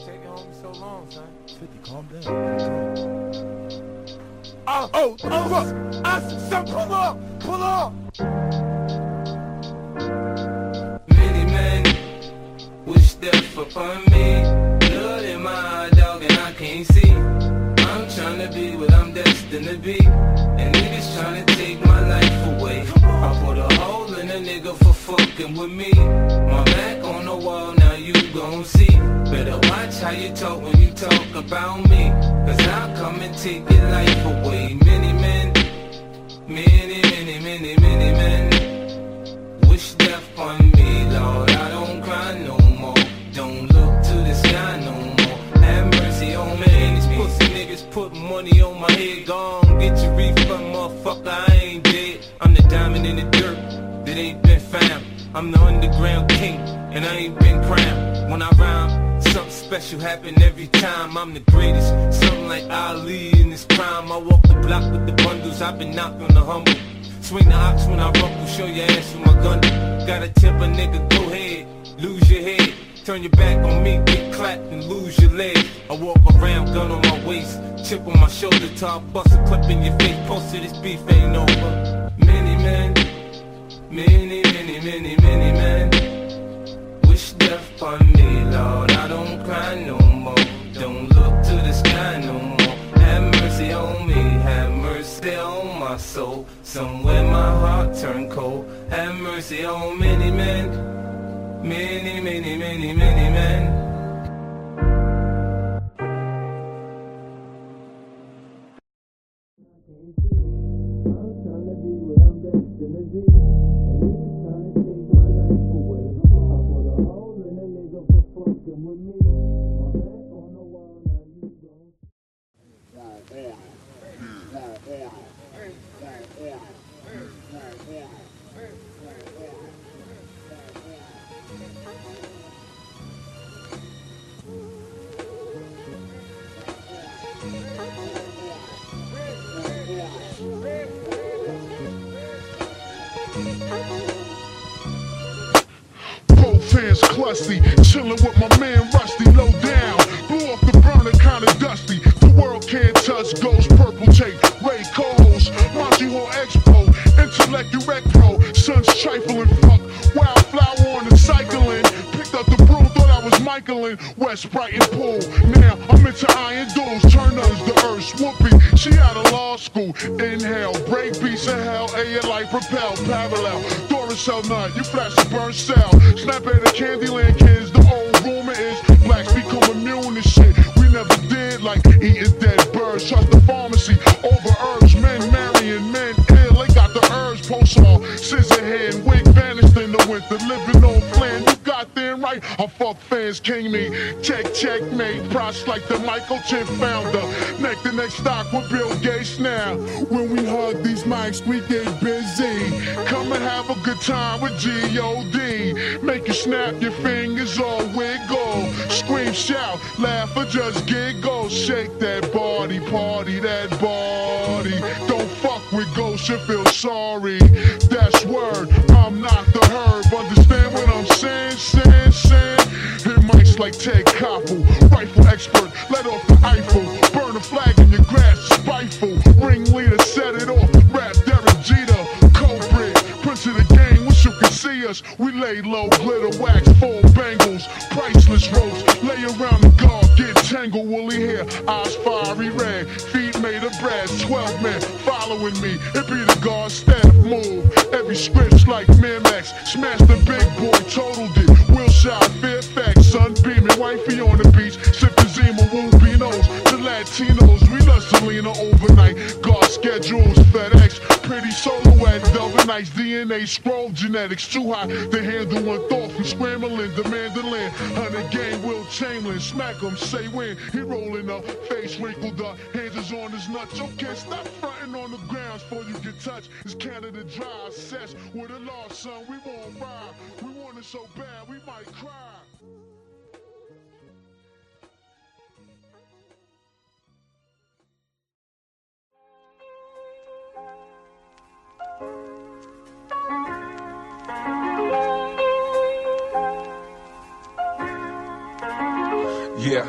What's taking homie so long, son? 50, calm down. Ah, oh, oh, oh, look! I, son, pull up! Pull up! Many men wish death upon me. Blood in my eye, dog, and I can't see. I'm trying to be what I'm destined to be. And niggas trying to take my life away. I put a hole in a nigga for fucking with me. My back on the wall, now you gon' see. Better watch how you talk when you talk about me. Cause I'll come and take your life away. Many men, many, many, many, many men wish death on me, Lord. I don't cry no more. Don't look to the sky no more. Have mercy on me. These pussy niggas put money on my head. Gone, get your refund, motherfucker. I ain't dead. I'm the diamond in the dirt that ain't been found. I'm the underground king, and I ain't been crowned. When I rhyme, something special happen every time. I'm the greatest, something like Ali in his prime. I walk the block with the bundles. I've been knocked on the humble. Swing the ox when I rumble, show your ass with my gun. Gotta tip a nigga, go ahead, lose your head. Turn your back on me, get clapped and lose your leg. I walk around, gun on my waist, chip on my shoulder, top, bust a clip in your face. Posted this beef ain't over. Many men, many, many, many, many men death on me, Lord. I don't cry no more. Don't look to the sky no more. Have mercy on me, have mercy on my soul. Somewhere my heart turned cold. Have mercy on many men, many, many, many, many men. Clutzy, chillin' with my man Rusty, low down. Blew off the burner, kinda dusty. The world can't touch ghost, purple tape, Rae co-host, Monty Hall Expo, intellect direct pro, son's trifling fuck, wildflower on the cycling. Picked up the broom, thought I was Michaelin, West Brighton pool. Now I'm into iron duels, turners, the earth, whoopee. She out of law school, inhale, break beats of hell, air like propel, parallel. Duracell nut, you flash a burn cell. Snap at the Candyland kids, the old rumor is blacks become immune to shit. We never did like eating dead birds. Trust the pharmacy over herbs, men marrying men ill. They got the herbs, post all scissor hand, wig vanished in the winter, living on plan. You got them right. I fuck fans, king me. Check, checkmate. Props like the Michael Chip founder. Neck to neck stock with Bill Gates now. When we hug these mics, we get have a good time with G.O.D. Make you snap your fingers or wiggle. Scream, shout, laugh, or just giggle. Shake that body, party that body. Don't fuck with ghosts, you feel sorry. That's word, I'm not the herb. Understand what I'm saying, saying, saying? Hit mics like Ted Koppel, rifle expert, let off the Eiffel. Burn a flag in your grass, spiteful. Ringleader, set it off. See us. We lay low, glitter wax, full bangles, priceless ropes. Lay around the guard, get tangled, woolly hair, eyes fiery red, feet made of brass. Twelve men following me, it be the guard staff move. Every script's like Miramax, smash the big boy, totaled it. Wilshire, Fairfax, sun beaming, wifey on the beach, sipping Zima, Rubinos. The Latinos, we love Selena overnight. Guard schedules, FedEx, pretty solo at Velvet Nights, DNA, scroll genetics, too hot to handle one thought from scrambling the mandolin. Hundred game, Wilt Chamberlain, smack him, say when. He rolling up, face wrinkled up, hands is on his nuts. Can't stop fronting on the grounds before you get touched. It's Canada dry, sets with a law, son. We won't ride. We want it so bad, we might cry. Yeah.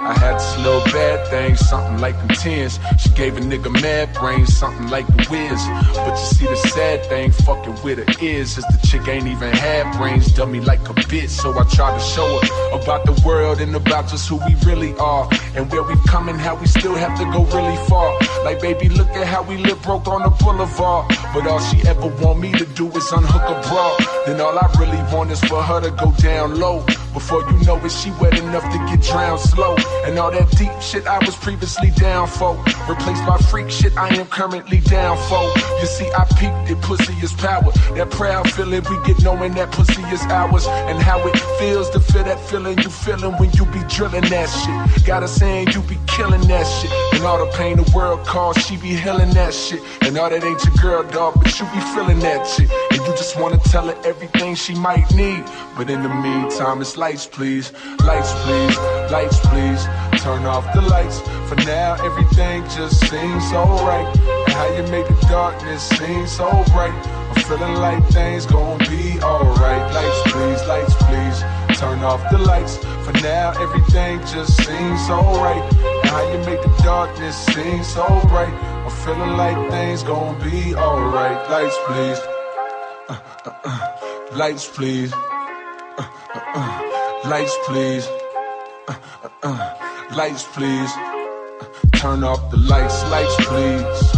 I had this little bad thing, something like them tens. She gave a nigga mad brains, something like the whiz. But you see, the sad thing fucking with her is, is the chick ain't even had brains, dummy like a bitch. So I tried to show her about the world and about just who we really are. And where we've come and how we still have to go really far. Like, baby, look at how we live broke on the boulevard. But all she ever want me to do is unhook a bra. Then all I really want is for her to go down low. Before you know it, she wet enough to get drowned slow. And all that deep shit I was previously down for. Replaced by freak shit I am currently down for. You see, I peaked it, pussy is power. That proud feeling we get knowing that pussy is ours. And how it feels to feel that feeling you feeling when you be drilling that shit. Got her saying you be killing that shit. And all the pain the world caused, she be healing that shit. And all that ain't your girl, dog, but you be feeling that shit. And you just wanna tell her everything she might need. But in the meantime, it's lights, please. Lights, please. Lights, please. Turn off the lights. For now, everything just seems alright. And how you make the darkness seem so bright. I'm feeling like things gon' be alright. Lights, please. Lights, please. Turn off the lights. For now, everything just seems alright. And how you make the darkness seem so bright. I'm feeling like things gon' be alright. Lights, please. Uh, uh, uh. Lights, please. Lights, please. Lights, please. Turn off the lights. Lights, please.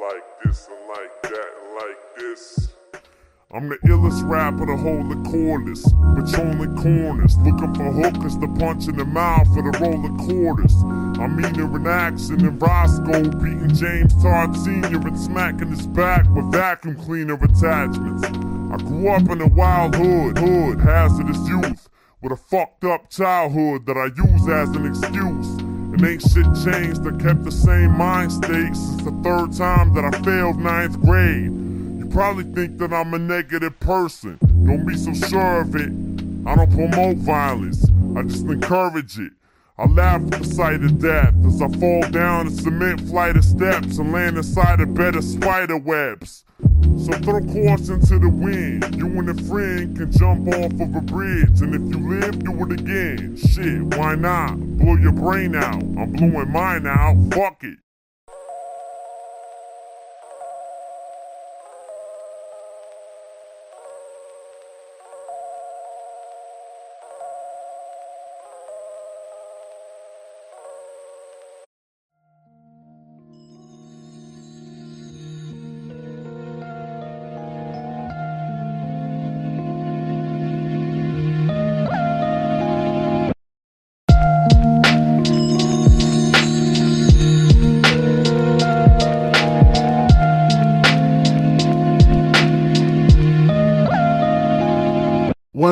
Like this and like that and like this. I'm the illest rapper to hold the cordless, patrolling corners, looking for hookers to punch in the mouth for the roll of quarters. I'm meaner in action than Roscoe, beating James Todd Sr. and smacking his back with vacuum cleaner attachments. I grew up in a wild hood, hood, hazardous youth, with a fucked up childhood that I use as an excuse. And ain't shit changed, I kept the same mind state since the third time that I failed ninth grade. You probably think that I'm a negative person, don't be so sure of it. I don't promote violence, I just encourage it. I laugh at the sight of death as I fall down a cement flight of steps and land inside a bed of spider webs. So throw caution to the wind. You and a friend can jump off of a bridge, and if you live, do it again. Shit, why not? Blow your brain out. I'm blowing mine out. Fuck it.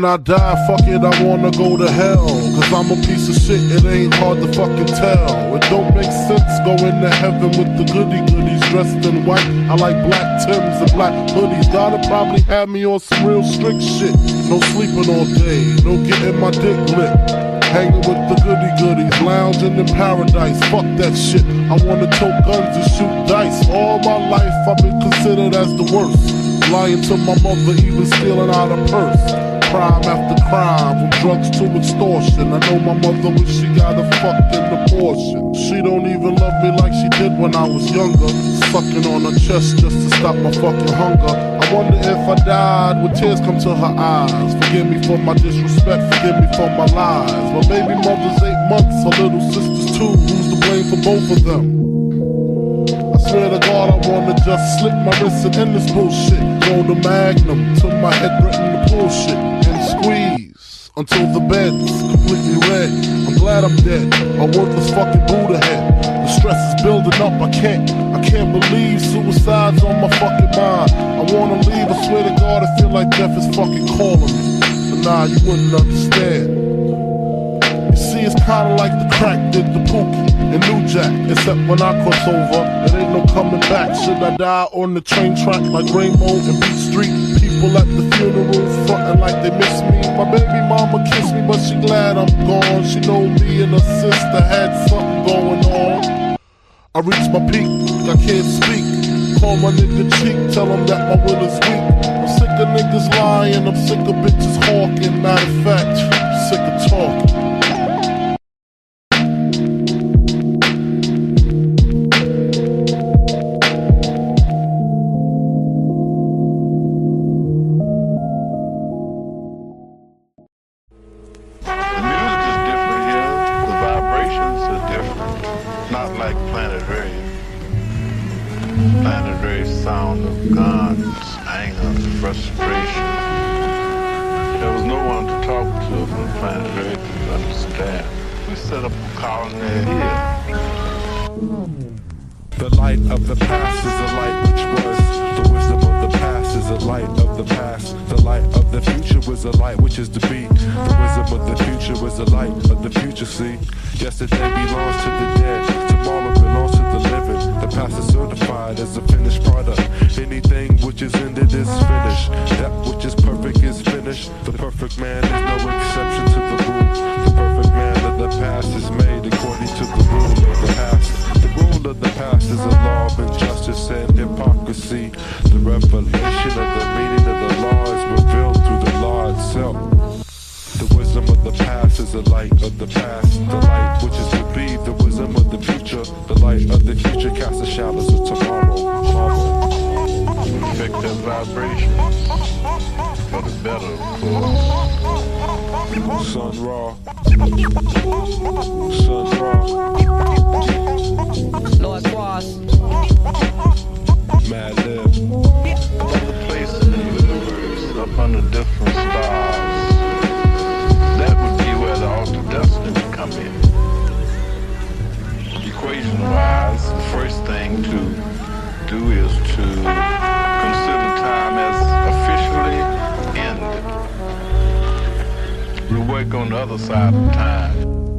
When I die, fuck it, I wanna go to hell. Cause I'm a piece of shit, it ain't hard to fucking tell. It don't make sense going to heaven with the goody goodies dressed in white. I like black Tims and black hoodies. Gotta probably have me on some real strict shit. No sleeping all day, no getting my dick licked. Hanging with the goody goodies, lounging in paradise. Fuck that shit. I wanna tote guns and shoot dice. All my life I've been considered as the worst. Lying to my mother, even stealing out a purse crime after crime, from drugs to extortion. I know my mother wish she got a fucking abortion. She don't even love me like she did when I was younger. Sucking on her chest just to stop my fucking hunger. I wonder if I died, would tears come to her eyes? Forgive me for my disrespect, forgive me for my lies. My baby mother's eight months, her little sister's two. Who's to blame for both of them? I swear to God, I wanna just slip my wrist and end this bullshit. Roll the magnum till my head written the bullshit squeeze until the bed's completely red. I'm glad I'm dead. A worthless fucking Buddha head. The stress is building up. I can't, I can't believe suicide's on my fucking mind. I wanna leave. I swear to God, I feel like death is fucking calling me. But nah, you wouldn't understand. You see, it's kinda like the crack did the pookie and New Jack. Except when I cross over, there ain't no coming back. Should I die on the train track like Ramo and Beat Street? People at the funeral frontin' like they miss me. My baby mama kissed me, but she glad I'm gone. She know me and her sister had something going on. I reached my peak, I can't speak. Call my nigga cheek, tell him that my will is weak. I'm sick of niggas lying, I'm sick of bitches hawking. Matter of fact, sick of talking. Ray's sound of guns, anger, frustration. There was no one to talk to from Planet Ray to understand. We set up a colony here. The light of the past is the light which was. The wisdom of the past is the light of the past. The light of the future was the light which is to be. The wisdom of the future was the light of the future, see. Yesterday belongs to the dead. Tomorrow belongs to the living. The past is certified as a finished product. Anything which is ended is finished. That which is perfect is finished. The perfect man is no exception to the rule. The perfect man of the past is made according to the rule of the past. Of the past is a law of injustice and hypocrisy. The revelation of the meaning of the law is revealed through the law itself. The wisdom of the past is the light of the past. The light which is to be, the wisdom of the future. The light of the future casts the shadows of tomorrow. Tomorrow. Vibrations for the better, of course. Sun Ra. Sun Ra. Lord Boss. Mad Lib. other places in the universe, up under different stars. That would be where the alter destiny would come in. Equation wise, the first thing to do is to officially ended. We work on the other side of time.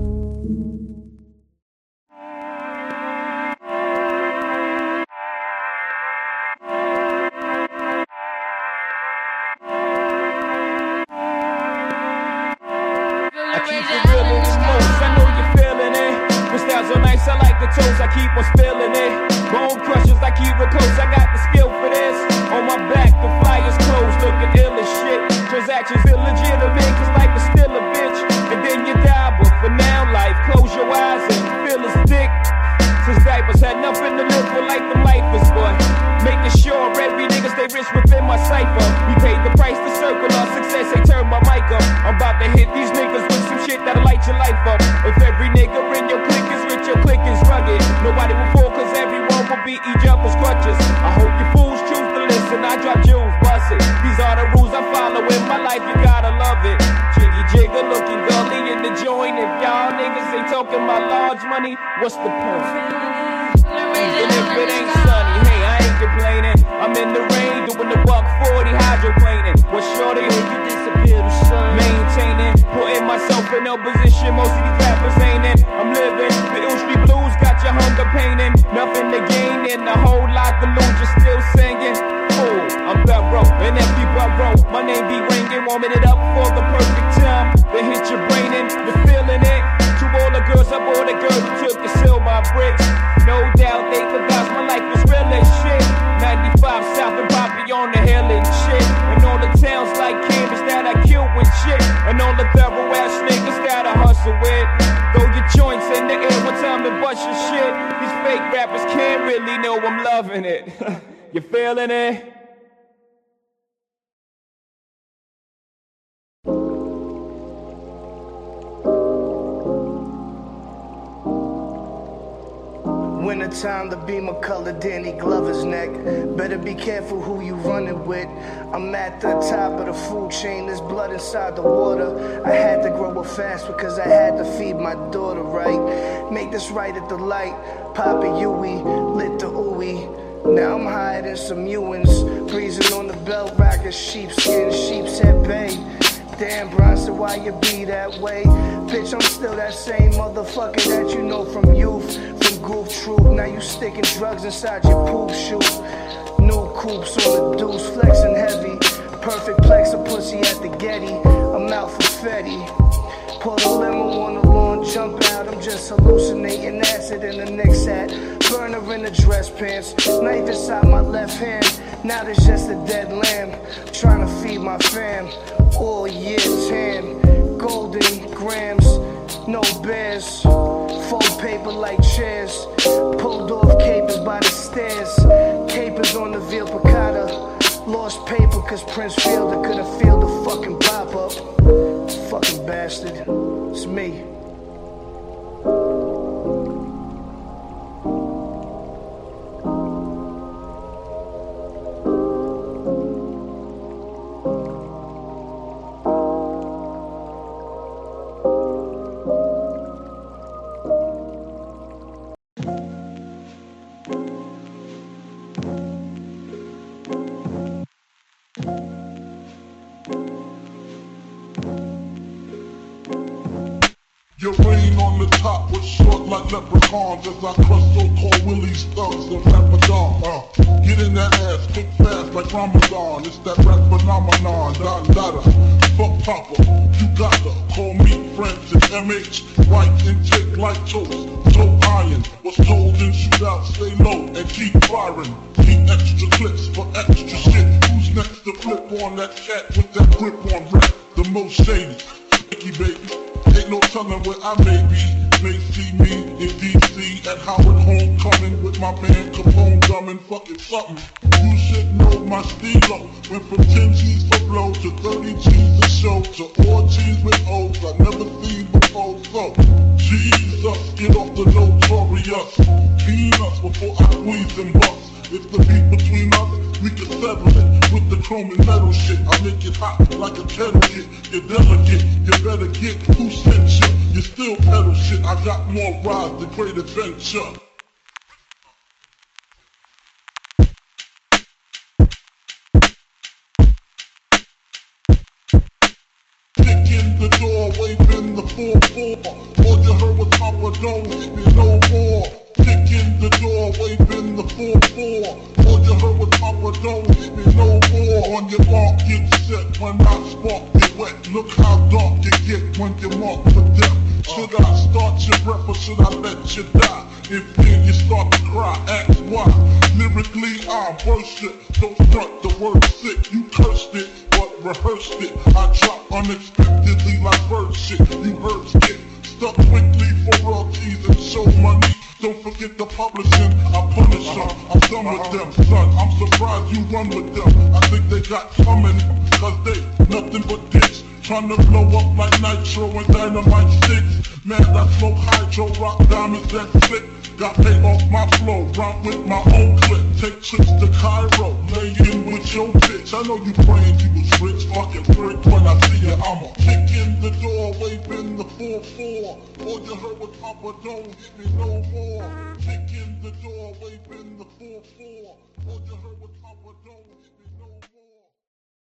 What's the point? Even if it ain't sunny, hey, I ain't complaining. I'm in the rain doing the buck 40 hydroplaning. What shorty hey, you disappear to sun? Maintaining, putting myself in no position. Most of these rappers ain't in. I'm living the ill street blues, got your hunger painting. Nothing to gain and a whole lot to lose. Just still singing. Fool, I'm thorough, an empty burrow. My name be ringing, warming it up for the perfect time. Then hit your brain feeling it? Wintertime, the beamer color Danny Glover's neck. Better be careful who you running with. I'm at the top of the food chain, there's blood inside the water. I had to grow up fast because I had to feed my daughter right. Make this right at the light. Papa Yui, lit the ooey. Now I'm hiding some Ewins, breezing on the belt, rocking sheepskin, Sheepshead Bay. Damn, Bronson, why you be that way? Bitch, I'm still that same motherfucker that you know from youth, from Goof Troop. Now you sticking drugs inside your poop shoe. New coops on the deuce, flexing heavy. Perfect plex, a pussy at the Getty. I'm out for Fetty. Pull the limo on the lawn, jump out. I'm just hallucinating acid in the Knicks hat. Burner in the dress pants. Knife inside my left hand. Now there's just a dead lamb. Trying to feed my fam. All year tan. Golden grams. No bears. Fold paper like chairs. Pulled off capers by the stairs. Capers on the veal piccata. Lost paper cause Prince Fielder couldn't feel the fucking pop up. Fucking bastard. It's me. Uh, get in that ass, quick fast like Ramadan. It's that rap phenomenon, Don Dada. Fuck Papa, you gotta call me Francis MH. Right intake like toast, toe iron. Was told in shootout, stay low and keep firing. Keep extra clips for extra shit. Who's next to flip on that cat with that grip on rap? The most shady. Mickey baby. Ain't no telling where I may be. May see me in DC at Howard Homecoming with my man Capone drumming fucking something. You should know my stilo. Went from 10 G's for blow to 30 G's a show to all G's with O's I never seen before. So, Jesus, get off the notorious. Peanuts before I squeeze and bust. If the beef between us, we can settle it with the chrome and metal shit. I make it hot like a kettle kit. You're delicate, you better get who sent you. You still pedal shit. I got more rides than great adventure. The 4-4. All you heard was Papa, hit me no more. Kick in the door, waving the 4-4. All you heard was Papa, hit me no more. On your mark, get set when I spark you wet. Look how dark you get when you're marked for death. Should I start your breath or should I let you die? If then you start to cry, ask why. Lyrically, I worship. Don't front the word sick. You cursed it, but rehearsed it. I drop unexpectedly like bird shit. You heard skit. Stuck quickly for royalties and show money. Don't forget the publishing, I punish them. I'm done with them, son. I'm surprised you run with them. I think they got coming, cause they nothing but dicks. Trying to blow up like nitro and dynamite sticks. Man, I smoke hydro, rock diamonds that slick. Got paid off my flow, rhyme with my own clip. Take trips to Cairo, lay in with your bitch. I know you praying you was rich, fucking prick. When I see you, I'ma kick in the door, waving the 4-4. All you heard was Papa, don't hit me no more. Kick in the door, waving the 4-4. All you heard was Papa, don't